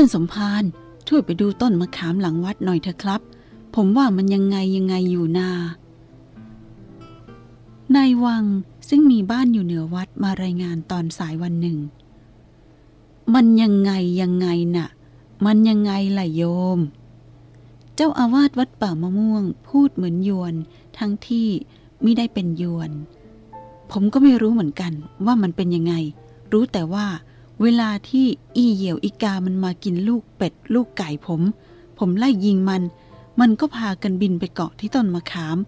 ท่านสมภารช่วยไปดูต้นมะขามหลังวัดหน่อยเถอะครับ ผมว่ามันยังไงยังไงอยู่นานายวังซึ่งมีบ้านอยู่เหนือวัดมารายงานตอนสายวันหนึ่ง มันยังไงยังไงน่ะ มันยังไงล่ะโยม เจ้าอาวาสวัดป่ามะม่วง พูดเหมือนยวน ทั้งที่ไม่ได้เป็นยวน ผมก็ไม่รู้เหมือนกันว่ามันเป็นยังไง รู้แต่ว่า เวลาที่อีเหยี่ยวอีกามันมากินลูกเป็ด ลูกไก่ผม ผมไล่ยิงมัน มันก็พากันบินไปเกาะที่ต้นมะขาม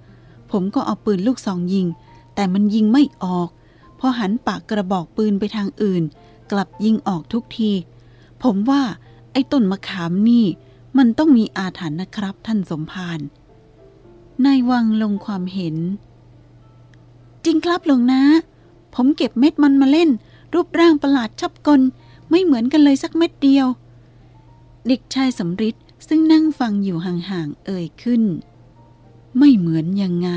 ผมก็เอาปืนลูกซองยิง แต่มันยิงไม่ออก พอหันปากกระบอกปืนไปทางอื่น กลับยิงออกทุกที ผมว่าไอ้ต้นมะขามนี่ มันต้องมีอาถรรพ์นะครับท่านสมภารนายวังลงความเห็น จริงครับหลวงนะ ผมเก็บเม็ดมันมาเล่น รูปร่างประหลาดชอบกลไม่เหมือนกันเลยสักเม็ดเดียว เด็กชายสำริดซึ่งนั่งฟังอยู่ห่างๆเอ่ยขึ้น ไม่เหมือนยังไง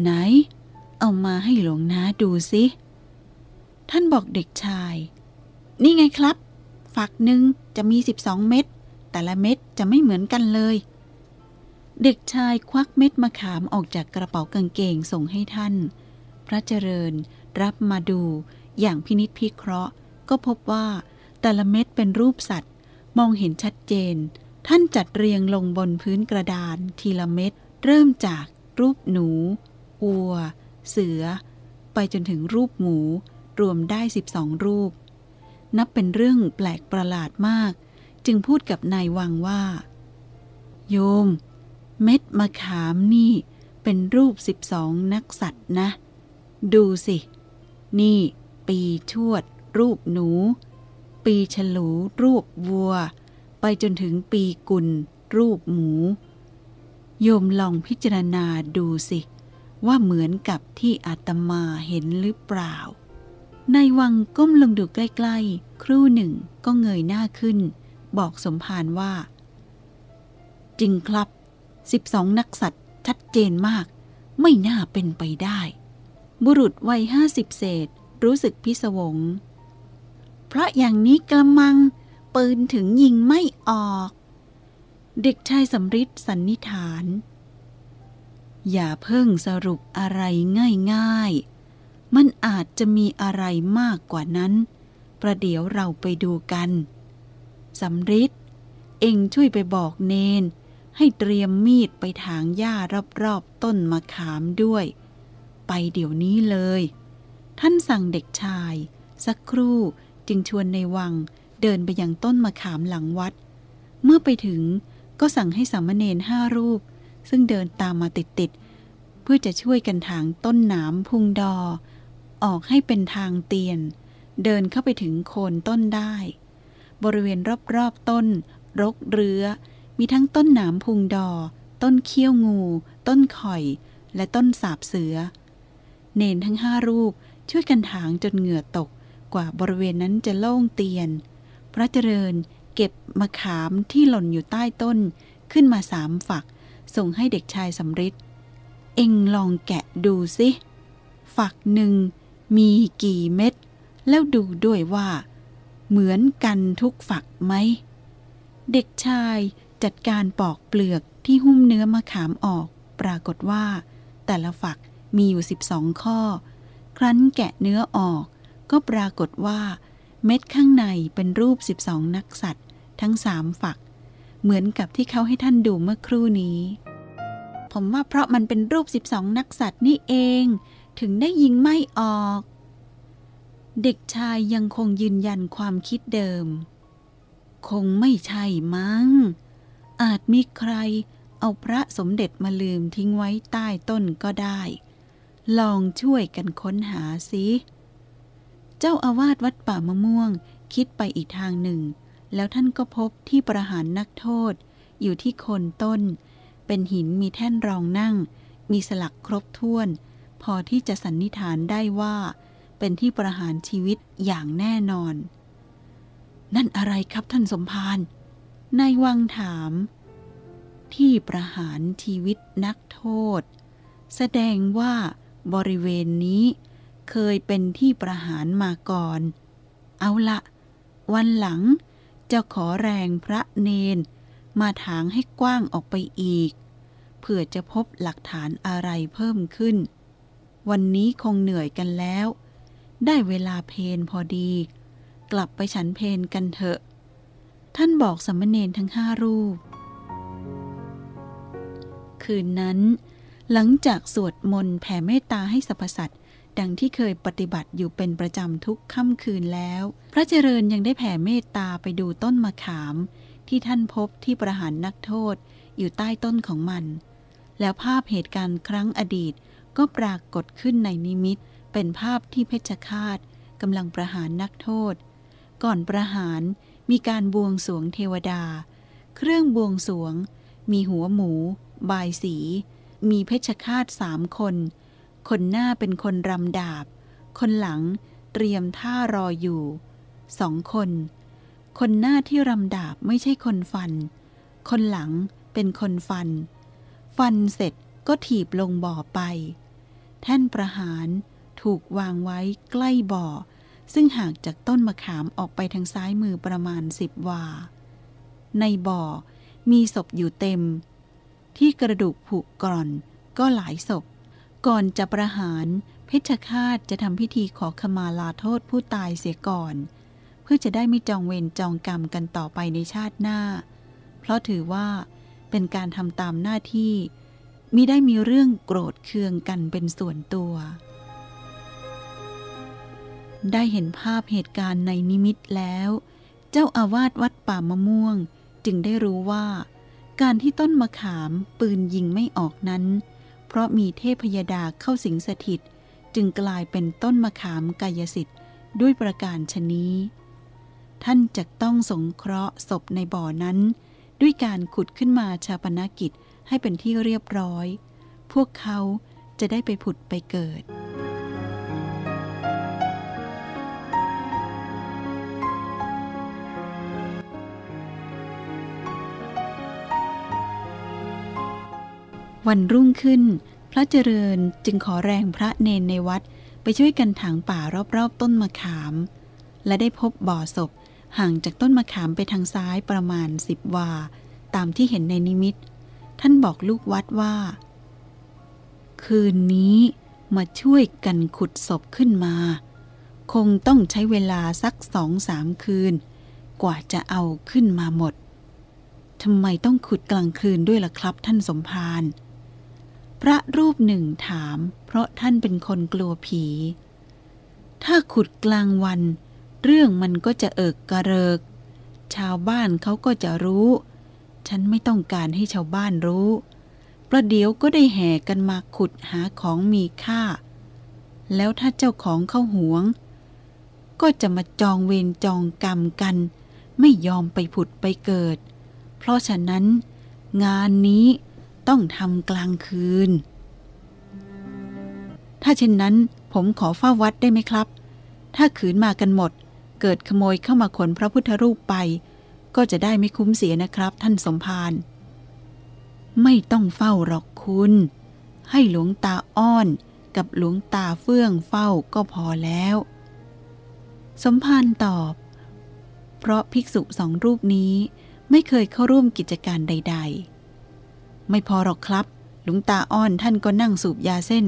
ไหน เอามาให้หลวงนาดูสิท่านบอกเด็กชาย นี่ไงครับ ฝักหนึ่งจะมี 12 เม็ด แต่ละเม็ดจะไม่เหมือนกันเลย เด็กชายควักเม็ดมะขามออกจากกระเป๋ากางเกงส่งให้ท่าน พระเจริญรับมาดู อย่างพินิษพิเคราะห์ ก็พบว่าแต่ละเม็ดเป็นรูปสัตว์ มองเห็นชัดเจน ท่านจัดเรียงลงบนพื้นกระดานทีละเม็ด เริ่มจากรูปหนูวัว เสือ ไปจนถึงรูปหมู รวมได้ 12 รูป นับเป็นเรื่องแปลกประหลาดมาก จึงพูดกับนายวังว่า โยม เม็ดมะขามนี่เป็นรูป 12 นักสัตว์นะ ดูสิ นี่ ปีชวด รูปหนู ปีฉลู รูปวัว ไปจนถึงปีกุล รูปหมู โยมลองพิจารณาดูสิ ว่าเหมือนกับที่อาตมาเห็นหรือเปล่านายวังก้มลงดูใกล้ ๆ ครู่หนึ่งก็เงยหน้าขึ้น บอกสมภารว่า จริงครับ12นักสัตว์ชัดเจนมาก ไม่น่าเป็นไปได้ บุรุษวัยห้าสิบเศษ รู้สึกพิศวง เพราะอย่างนี้กระมัง ปืนถึงยิงไม่ออก เด็กชายสำริดสันนิษฐาน อย่าเพิ่งสรุปอะไรง่ายๆ มันอาจจะมีอะไรมากกว่านั้น ประเดี๋ยวเราไปดูกันสำริดเองช่วยไปบอกเนน ให้เตรียมมีดไปถางหญ้ารอบๆต้นมะขามด้วย ไปเดี๋ยวนี้เลย ท่านสั่งเด็กชาย สักครู่จึงชวนในวังเดินไปยังต้นมะขามหลังวัด เมื่อไปถึงก็สั่งให้สามเณรห้ารูป ซึ่งเดินตามมาติดๆ เพื่อจะช่วยกันถางต้นหนามพุงดอ ออกให้เป็นทางเตียน เดินเข้าไปถึงโคนต้นได้ บริเวณรอบๆต้น รกเรือ มีทั้งต้นหนามพุงดอ ต้นเขี้ยวงู ต้นข่อย และต้นสาบเสือ เนนทั้งห้ารูป ช่วยกันถางจนเหงื่อตกกว่าบริเวณนั้นจะโล่งเตียน พระเจริญเก็บมะขามที่หล่นอยู่ใต้ต้นขึ้นมาสามฝัก ส่งให้เด็กชายสำริดเอ็งลองแกะดูสิ ฝักหนึ่งมีกี่เม็ด แล้วดูด้วยว่า เหมือนกันทุกฝักไหม เด็กชายจัดการปอกเปลือกที่หุ้มเนื้อมะขามออก ปรากฏว่า แต่ละฝักมีอยู่ 12 ข้อ ครั้นแกะเนื้อออก ก็ปรากฏว่า เม็ดข้างในเป็นรูป 12 นักสัตว์ ทั้งสามฝัก เหมือนกับที่เขาให้ท่านดูเมื่อครู่นี้ ผมว่าเพราะมันเป็นรูป 12 นักสัตว์นี่เอง ถึงได้ยิงไม่ออก เด็กชายยังคงยืนยันความคิดเดิม คงไม่ใช่มั้ง อาจมีใครเอาพระสมเด็จมาลืมทิ้งไว้ใต้ต้นก็ได้ ลองช่วยกันค้นหาสิเจ้าอาวาสวัดป่ามะม่วงคิดไปอีกทางหนึ่ง แล้วท่านก็พบที่ประหารนักโทษ อยู่ที่โคนต้น เป็นหินมีแท่นรองนั่ง มีสลักครบถ้วน พอที่จะสันนิษฐานได้ว่า เป็นที่ประหารชีวิตอย่างแน่นอน นั่นอะไรครับท่านสมภารนายวังถาม ที่ประหารชีวิตนักโทษ แสดงว่า บริเวณนี้เคยเป็นที่ประหารมาก่อน เอาละวันหลังจะขอแรงพระเนน มาถางให้กว้างออกไปอีก เพื่อจะพบหลักฐานอะไรเพิ่มขึ้น วันนี้คงเหนื่อยกันแล้ว ได้เวลาเพนพอดี กลับไปฉันเพนกันเถอะ ท่านบอกสมณเณรทั้งห้ารูป คืนนั้น หลังจากสวดมนต์แผ่เมตตาให้สรรพสัตว์ดังที่เคยปฏิบัติอยู่เป็นประจำทุกค่ำคืนแล้ว พระเจริญยังได้แผ่เมตตาไปดูต้นมะขาม ที่ท่านพบที่ประหารนักโทษอยู่ใต้ต้นของมัน แล้วภาพเหตุการณ์ครั้งอดีตก็ปรากฏขึ้นในนิมิต เป็นภาพที่เพชฌฆาตกำลังประหารนักโทษ ก่อนประหารมีการบวงสรวงเทวดา เครื่องบวงสรวง มีหัวหมู บายสี มีเพชฌฆาตสามคน คนหน้าเป็นคนรำดาบ คนหลังเตรียมท่ารออยู่สองคน คนหน้าที่รำดาบไม่ใช่คนฟัน คนหลังเป็นคนฟัน ฟันเสร็จก็ถีบลงบ่อไป แท่นประหารถูกวางไว้ใกล้บ่อ ซึ่งห่างจากต้นมะขามออกไปทางซ้ายมือประมาณสิบวา ในบ่อมีศพอยู่เต็ม ที่กระดูกผุกร่อนก็หลายศพ ก่อนจะประหารเพชฌฆาตจะทำพิธีขอขมาลาโทษผู้ตายเสียก่อน เพื่อจะได้ไม่จองเวรจองกรรมกันต่อไปในชาติหน้า เพราะถือว่าเป็นการทำตามหน้าที่มิได้มีเรื่องโกรธเคืองกันเป็นส่วนตัว ได้เห็นภาพเหตุการณ์ในนิมิตแล้ว เจ้าอาวาสวัดป่ามะม่วงจึงได้รู้ว่า การที่ต้นมะขามปืนยิงไม่ออกนั้น เพราะมีเทพยดาเข้าสิงสถิต จึงกลายเป็นต้นมะขามกายสิทธิ์ด้วยประการชนี้ ท่านจะต้องสงเคราะห์ศพในบ่อนั้น ด้วยการขุดขึ้นมาชาปนกิจให้เป็นที่เรียบร้อย พวกเขาจะได้ไปผุดไปเกิด วันรุ่งขึ้น พระเจริญจึงขอแรงพระเนนในวัดไปช่วยกันถางป่ารอบๆต้นมะขาม และได้พบบ่อศพห่างจากต้นมะขามไปทางซ้ายประมาณสิบวา ตามที่เห็นในนิมิต ท่านบอกลูกวัดว่า คืนนี้มาช่วยกันขุดศพขึ้นมา คงต้องใช้เวลาสักสองสามคืน กว่าจะเอาขึ้นมาหมดทำไมต้องขุดกลางคืนด้วยล่ะครับท่านสมภาร พระรูปหนึ่งถาม เพราะท่านเป็นคนกลัวผี ถ้าขุดกลางวัน เรื่องมันก็จะเอิกกระเริก ชาวบ้านเขาก็จะรู้ ฉันไม่ต้องการให้ชาวบ้านรู้ประเดี๋ยวก็ได้แห่กันมาขุดหาของมีค่า แล้วถ้าเจ้าของเข้าหวง ก็จะมาจองเวรจองกรรมกัน ไม่ยอมไปผุดไปเกิด เพราะฉะนั้น งานนี้ ต้องทำกลางคืน ถ้าเช่นนั้นผมขอเฝ้าวัดได้ไหมครับ ถ้าขืนมากันหมด เกิดขโมยเข้ามาขนพระพุทธรูปไป ก็จะได้ไม่คุ้มเสียนะครับ ท่านสมภาร ไม่ต้องเฝ้าหรอกคุณ ให้หลวงตาอ้อนกับหลวงตาเฟื่องเฝ้าก็พอแล้ว สมภารตอบ เพราะภิกษุสองรูปนี้ไม่เคยเข้าร่วมกิจการใด ๆ ไม่พอหรอกครับ หลวงตาอ้อนท่านก็นั่งสูบยาเส้น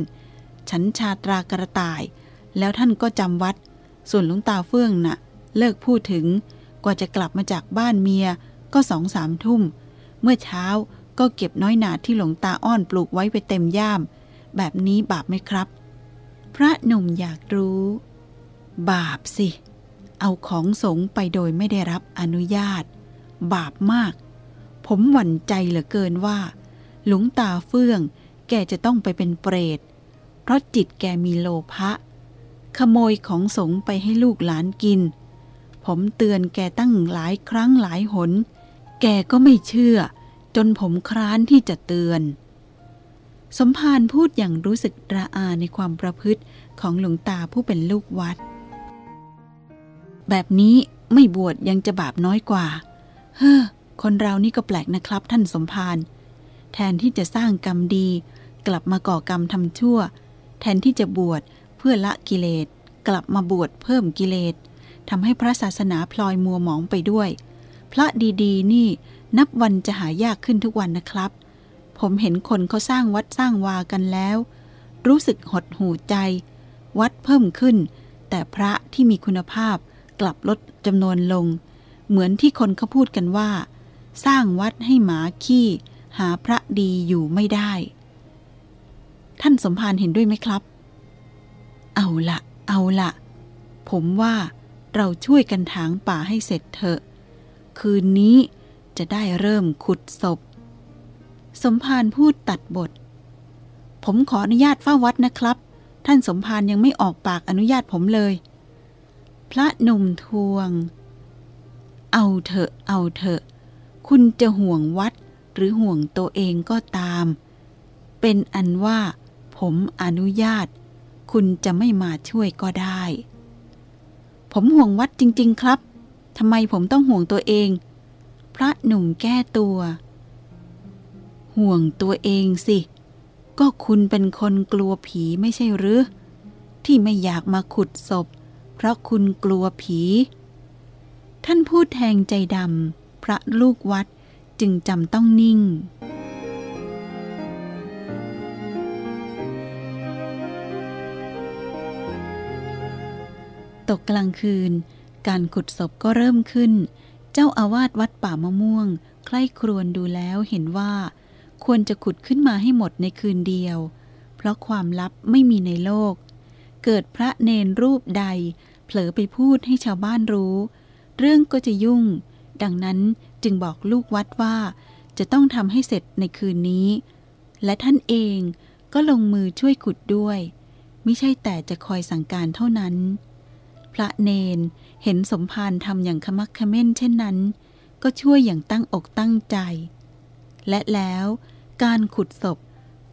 ฉันชาตรากระต่าย แล้วท่านก็จำวัด ส่วนหลวงตาเฟื่องน่ะ เลิกพูดถึง กว่าจะกลับมาจากบ้านเมียก็สองสามทุ่ม เมื่อเช้าก็เก็บน้อยหนาที่หลวงตาอ้อนปลูกไว้ไปเต็มย่าม แบบนี้บาปไหมครับ พระหนุ่มอยากรู้ บาปสิ เอาของสงไปโดยไม่ได้รับอนุญาต บาปมาก ผมหวั่นใจเหลือเกินว่า หลวงตาเฟื่อง แกจะต้องไปเป็นเปรต เพราะจิตแกมีโลภะ ขโมยของสงไปให้ลูกหลานกิน ผมเตือนแกตั้งหลายครั้งหลายหน แกก็ไม่เชื่อ จนผมคร้านที่จะเตือน สมภารพูดอย่างรู้สึกระอาในความประพฤติของหลวงตาผู้เป็นลูกวัด แบบนี้ไม่บวชยังจะบาปน้อยกว่า เฮ้อ คนเรานี่ก็แปลกนะครับท่านสมภาร แทนที่จะสร้างกรรมดี กลับมาก่อกรรมทำชั่ว แทนที่จะบวชเพื่อละกิเลส กลับมาบวชเพิ่มกิเลสทำให้พระศาสนาพลอยมัวหมองไปด้วย พระดีๆ นี่นับวันจะหายากขึ้นทุกวันนะครับ ผมเห็นคนเขาสร้างวัดสร้างวากันแล้ว รู้สึกหดหูใจ วัดเพิ่มขึ้น แต่พระที่มีคุณภาพกลับลดจำนวนลง เหมือนที่คนเขาพูดกันว่า สร้างวัดให้หมาขี้ หาพระดีอยู่ไม่ได้ ท่านสมภารเห็นด้วยไหมครับ เอาละเอาละผมว่าเราช่วยกันถางป่าให้เสร็จเถอะ คืนนี้จะได้เริ่มขุดศพ สมภารพูดตัดบท ผมขออนุญาตเฝ้าวัดนะครับ ท่านสมภารยังไม่ออกปากอนุญาตผมเลย พระหนุ่มทวง เอาเถอะ เอาเถอะ คุณจะห่วงวัด หรือห่วงตัวเองก็ตาม เป็นอันว่า ผมอนุญาต คุณจะไม่มาช่วยก็ได้ ผมห่วงวัดจริง ๆ ครับทำไมผมต้องห่วงตัวเอง พระหนุ่มแก้ตัว ห่วงตัวเองสิ ก็คุณเป็นคนกลัวผีไม่ใช่หรือ ที่ไม่อยากมาขุดศพ เพราะคุณกลัวผี ท่านพูดแทงใจดำพระลูกวัด จึงจำต้องนิ่ง ตกกลางคืน การขุดศพก็เริ่มขึ้น เจ้าอาวาสวัดป่ามะม่วง ใคร่ครวญดูแล้วเห็นว่า ควรจะขุดขึ้นมาให้หมดในคืนเดียว เพราะความลับไม่มีในโลก เกิดพระเนนรูปใด เผลอไปพูดให้ชาวบ้านรู้ เรื่องก็จะยุ่ง ดังนั้น จึงบอกลูกวัดว่า จะต้องทำให้เสร็จในคืนนี้ และท่านเองก็ลงมือช่วยขุดด้วย ไม่ใช่แต่จะคอยสั่งการเท่านั้น พระเนนเห็นสมภารทำอย่างขมักเขม้นเช่นนั้น ก็ช่วยอย่างตั้งอกตั้งใจ และแล้วการขุดศพ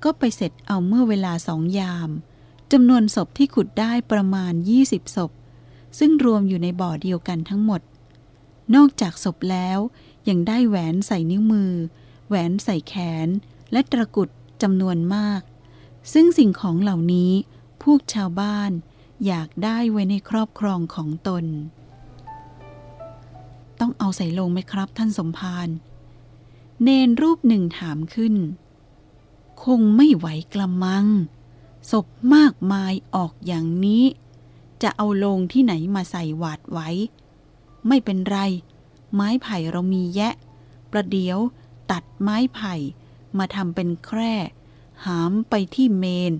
ก็ไปเสร็จเอาเมื่อเวลาสองยามจำนวนศพที่ขุดได้ประมาณ 20 ศพ ซึ่งรวมอยู่ในบ่อเดียวกันทั้งหมด นอกจากศพแล้ว ยังได้แหวนใส่นิ้วมือ แหวนใส่แขน และตะกุดจำนวนมาก ซึ่งสิ่งของเหล่านี้พวกชาวบ้านอยากได้ไว้ในครอบครองของตน ต้องเอาใส่ลงไหมครับท่านสมภาร เนนรูปหนึ่งถามขึ้น คงไม่ไหวกระมัง ศพมากมายออกอย่างนี้ จะเอาลงที่ไหนมาใส่หวาดไว้ ไม่เป็นไร ไม้ไผ่เรามีแยะ ประเดี๋ยว ตัดไม้ไผ่ มาทำเป็นแคร่ หามไปที่เมน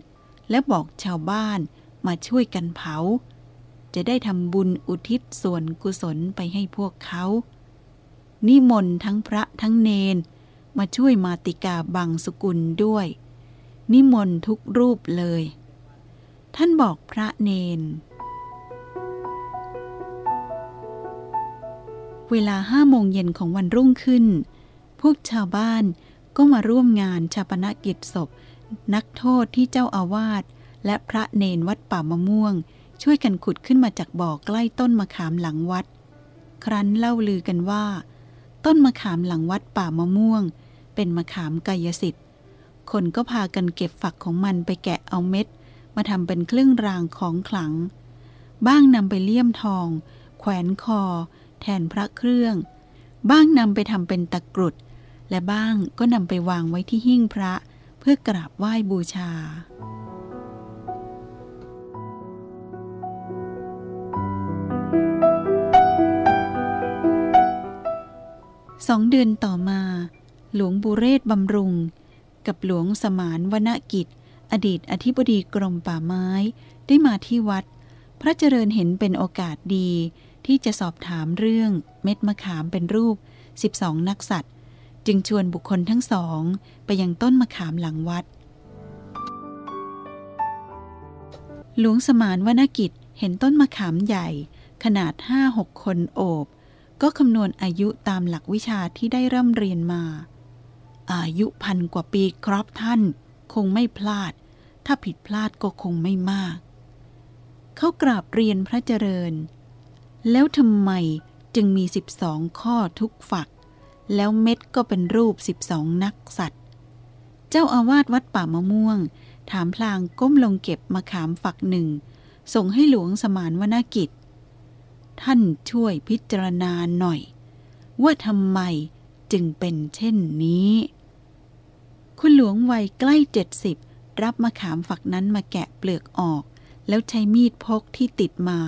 และบอกชาวบ้านมาช่วยกันเผา จะได้ทำบุญอุทิศส่วนกุศลไปให้พวกเขา นิมนต์ทั้งพระทั้งเนน มาช่วยมาติกาบังสกุลด้วย นิมนต์ทุกรูปเลย ท่านบอกพระเนน เวลาห้าโมงเย็นของวันรุ่งขึ้น พวกชาวบ้านก็มาร่วมงานชาปนกิจศพ นักโทษที่เจ้าอาวาสและพระเนนวัดป่ามะม่วง ช่วยกันขุดขึ้นมาจากบ่อใกล้ต้นมะขามหลังวัด ครั้นเล่าลือกันว่า ต้นมะขามหลังวัดป่ามะม่วง เป็นมะขามกายสิทธิ์ คนก็พากันเก็บฝักของมันไปแกะเอาเม็ด มาทำเป็นเครื่องรางของขลัง บ้างนำไปเลี่ยมทอง แขวนคอ แทนพระเครื่อง บ้างนำไปทำเป็นตะกรุด และบ้างก็นำไปวางไว้ที่หิ้งพระเพื่อกราบไหว้บูชาสองเดือนต่อมา หลวงบุเรศบำรุง กับหลวงสมานวนกิจ อดีตอธิบดีกรมป่าไม้ ได้มาที่วัด พระเจริญเห็นเป็นโอกาสดี ที่จะสอบถามเรื่องเม็ดมะขามเป็นรูป 12 นักสัตว์ จึงชวนบุคคลทั้งสอง ไปยังต้นมะขามหลังวัด หลวงสมานวนกิจเห็นต้นมะขามใหญ่ ขนาดห้าหกคนโอบ ก็คำนวณอายุตามหลักวิชาที่ได้ร่ำเรียนมา อายุพันกว่าปีครับท่าน คงไม่พลาด ถ้าผิดพลาดก็คงไม่มาก เขากราบเรียนพระเจริญ แล้วทำไมจึงมีสิบสองข้อทุกฝัก แล้วเม็ดก็เป็นรูปสิบสองนักสัตว์ เจ้าอาวาสวัดป่ามะม่วง ถามพลางก้มลงเก็บมะขามฝักหนึ่ง ส่งให้หลวงสมานวนากิจ ท่านช่วยพิจารณาหน่อย ว่าทำไมจึงเป็นเช่นนี้ คุณหลวงวัยใกล้เจ็ดสิบรับมะขามฝักนั้นมาแกะเปลือกออก แล้วใช้มีดพกที่ติดมา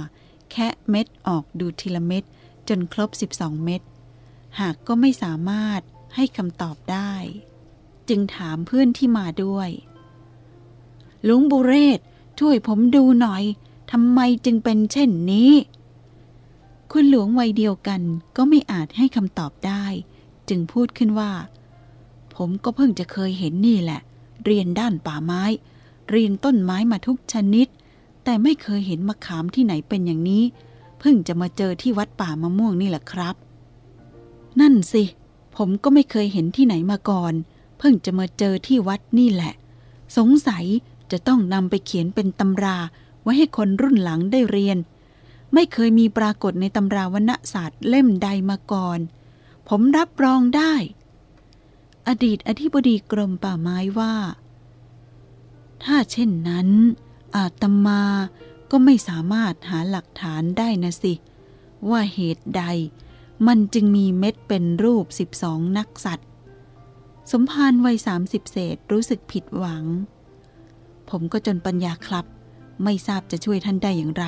แคะเม็ดออกดูทีละเม็ดจนครบ 12 เม็ด หากก็ไม่สามารถให้คำตอบได้ จึงถามเพื่อนที่มาด้วย ลุงบุเรศ ช่วยผมดูหน่อย ทำไมจึงเป็นเช่นนี้ คุณหลวงวัยเดียวกันก็ไม่อาจให้คำตอบได้ จึงพูดขึ้นว่า ผมก็เพิ่งจะเคยเห็นนี่แหละ เรียนด้านป่าไม้ เรียนต้นไม้มาทุกชนิด แต่ไม่เคยเห็นมะขามที่ไหนเป็นอย่างนี้ เพิ่งจะมาเจอที่วัดป่ามะม่วงนี่แหละครับ นั่นสิ ผมก็ไม่เคยเห็นที่ไหนมาก่อน เพิ่งจะมาเจอที่วัดนี่แหละ สงสัยจะต้องนำไปเขียนเป็นตำราไว้ให้คนรุ่นหลังได้เรียน ไม่เคยมีปรากฏในตำราวรรณศาสตร์เล่มใดมาก่อน ผมรับรองได้ อดีตอธิบดีกรมป่าไม้ว่า ถ้าเช่นนั้น อาตมาก็ไม่สามารถหาหลักฐานได้นะสิ ว่าเหตุใดมันจึงมีเม็ดเป็นรูป 12 นักสัตว์ สมภารวัยสามสิบเศษรู้สึกผิดหวัง ผมก็จนปัญญาครับ ไม่ทราบจะช่วยท่านได้อย่างไร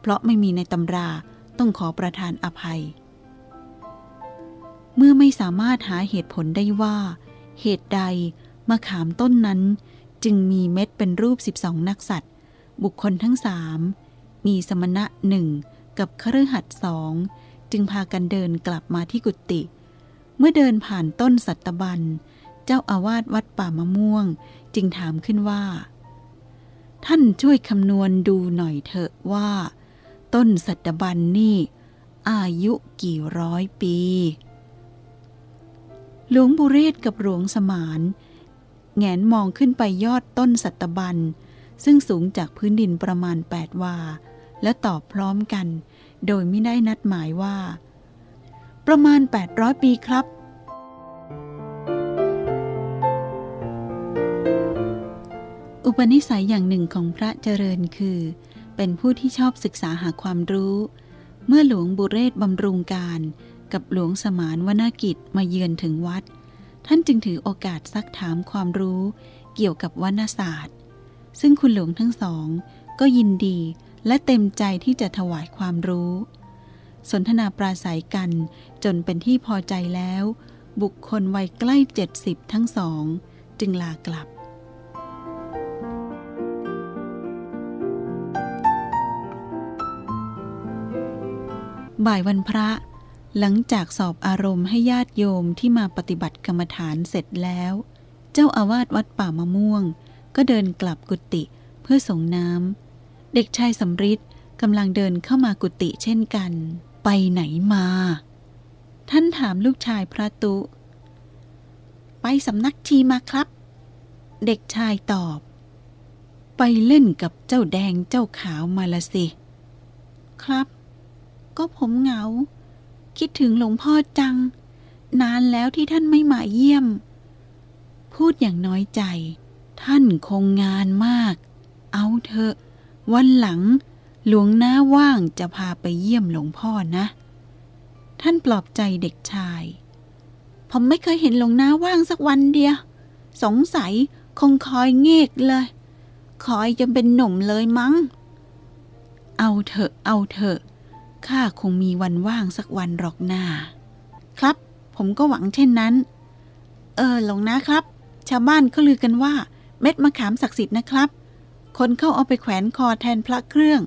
เพราะไม่มีในตำราต้องขอประทานอภัย เมื่อไม่สามารถหาเหตุผลได้ว่า เหตุใดมะขามต้นนั้น จึงมีเม็ดเป็นรูป 12 นักสัตว์ บุคคลทั้งสามมีสมณะหนึ่งกับคฤหัสสองจึงพากันเดินกลับมาที่กุฏิเมื่อเดินผ่านต้นสัตบัน เจ้าอาวาสวัดป่ามะม่วง จึงถามขึ้นว่า ท่านช่วยคำนวณดูหน่อยเถอะว่า ต้นสัตบันนี่อายุกี่ร้อยปี หลวงบุเรศกับหลวงสมาน แงนมองขึ้นไปยอดต้นสัตบัน ซึ่งสูงจากพื้นดินประมาณ 8 วา และตอบพร้อมกัน โดยไม่ได้นัดหมายว่า ประมาณ 800 ปีครับ อุปนิสัยอย่างหนึ่งของพระเจริญคือ เป็นผู้ที่ชอบศึกษาหาความรู้ เมื่อหลวงบุเรศบำรุงการกับหลวงสมานวนากิจมาเยือนถึงวัด ท่านจึงถือโอกาสซักถามความรู้เกี่ยวกับวรรณศาสตร์ ซึ่งคุณหลวงทั้งสอง ก็ยินดีและเต็มใจที่จะถวายความรู้ สนทนาปราศัยกันจนเป็นที่พอใจแล้ว บุคคลวัยใกล้เจ็ดสิบทั้งสอง จึงลากลับบ่ายวันพระ หลังจากสอบอารมณ์ให้ญาติโยมที่มาปฏิบัติกรรมฐานเสร็จแล้ว เจ้าอาวาสวัดป่ามะม่วง ก็เดินกลับกุฏิเพื่อส่งน้ำ เด็กชายสำริดกำลังเดินเข้ามากุฏิเช่นกัน ไปไหนมา ท่านถามลูกชายพระตุ ไปสำนักชีมาครับ เด็กชายตอบ ไปเล่นกับเจ้าแดงเจ้าขาวมาละสิ ครับ ก็ผมเหงา คิดถึงหลวงพ่อจัง นานแล้วที่ท่านไม่มาเยี่ยม พูดอย่างน้อยใจ ท่านคงงานมาก เอาเถอะ วันหลัง หลวงน้าว่างจะพาไปเยี่ยมหลวงพ่อนะ ท่านปลอบใจเด็กชาย ผมไม่เคยเห็นหลวงน้าว่างสักวันเดียว สงสัยคงคอยเงกเลย คอยจนเป็นหนุ่มเลยมั้ง เอาเถอะ เอาเถอะ ข้าคงมีวันว่างสักวันหรอกหน้า ครับ ผมก็หวังเช่นนั้น เออหลวงนะครับ ชาวบ้านเขาลือกันว่า เม็ดมะขามศักดิ์สิทธิ์นะครับ คนเข้าเอาไปแขวนคอแทนพระเครื่อง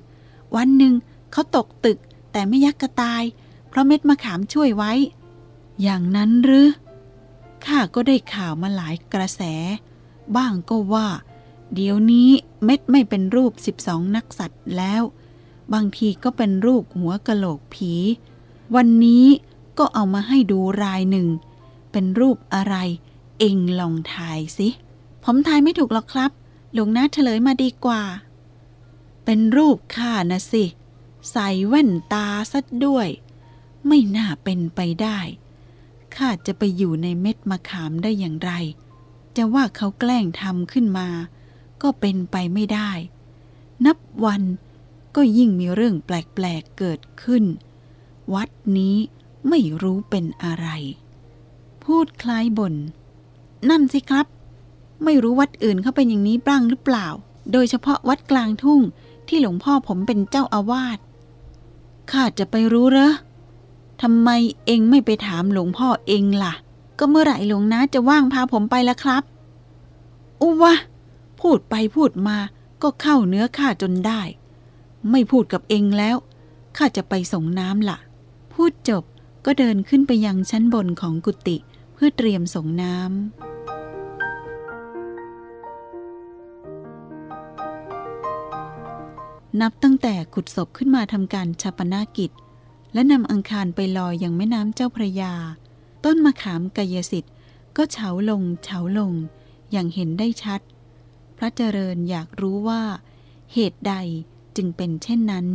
วันหนึ่งเขาตกตึกแต่ไม่ยักกระตาย เพราะเม็ดมะขามช่วยไว้ อย่างนั้นหรือข้าก็ได้ข่าวมาหลายกระแส บ้างก็ว่า เดี๋ยวนี้เม็ดไม่เป็นรูป12นักสัตว์แล้ว บางทีก็เป็นรูปหัวกะโหลกผี วันนี้ก็เอามาให้ดูรายหนึ่ง เป็นรูปอะไร เองลองทายสิ ผมทายไม่ถูกหรอกครับ หลวงน้าเฉลยมาดีกว่า เป็นรูปข้านะสิ ใส่แว่นตาซัดด้วย ไม่น่าเป็นไปได้ ข้าจะไปอยู่ในเม็ดมะขามได้อย่างไร จะว่าเขาแกล้งทำขึ้นมา ก็เป็นไปไม่ได้ นับวัน ก็ยิ่งมีเรื่องแปลกๆเกิดขึ้น วัดนี้ไม่รู้เป็นอะไร พูดคล้ายบน่นนั่นสิครับ ไม่รู้วัดอื่นเขาเป็นอย่างนี้บ้างหรือเปล่า โดยเฉพาะวัดกลางทุ่งที่หลวงพ่อผมเป็นเจ้าอาวาสข้าจะไปรู้เหรอทำไมเองไม่ไปถามหลวงพ่อเองล่ะ ก็เมื่อไหร่หลวงนะจะว่างพาผมไปละครับ อุวะ พูดไปพูดมาก็เข้าเนื้อข้าจนได้ ไม่พูดกับเองแล้ว ข้าจะไปส่งน้ำละ่ะ พูดจบก็เดินขึ้นไปยังชั้นบนของกุฏิเพื่อเตรียมส่งน้ำนับตั้งแต่ขุดศพขึ้นมาทำการชาปนากิจ และนำอังคารไปลอยอย่างแม่น้ำเจ้าพระยา ต้นมะขามกายสิทธิ์ก็เฉาลงเฉาลง อย่างเห็นได้ชัด พระเจริญอยากรู้ว่า เหตุใด จึงเป็นเช่นนั้น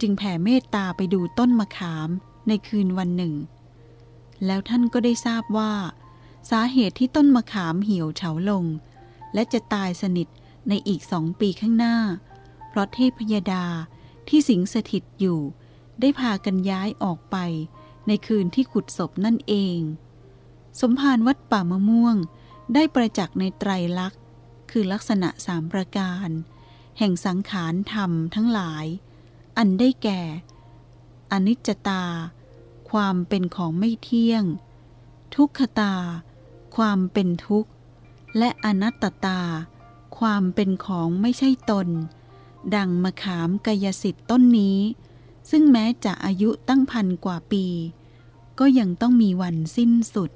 จึงแผ่เมตตาไปดูต้นมะขามในคืนวันหนึ่ง แล้วท่านก็ได้ทราบว่า สาเหตุที่ต้นมะขามเหี่ยวเฉาลง และจะตายสนิทในอีกสองปีข้างหน้า เพราะเทพยดาที่สิงสถิตอยู่ ได้พากันย้ายออกไป ในคืนที่ขุดศพนั่นเอง สมภารวัดป่ามะม่วงได้ประจักษ์ในไตรลักษณ์คือลักษณะสามประการ แห่งสังขารธรรมทั้งหลาย อันได้แก่ อนิจจตา ความเป็นของไม่เที่ยง ทุกขตา ความเป็นทุกข์ และอนัตตา ความเป็นของไม่ใช่ตน ดังมะขามกายสิทธิ์ต้นนี้ ซึ่งแม้จะอายุตั้งพันกว่าปี ก็ยังต้องมีวันสิ้นสุด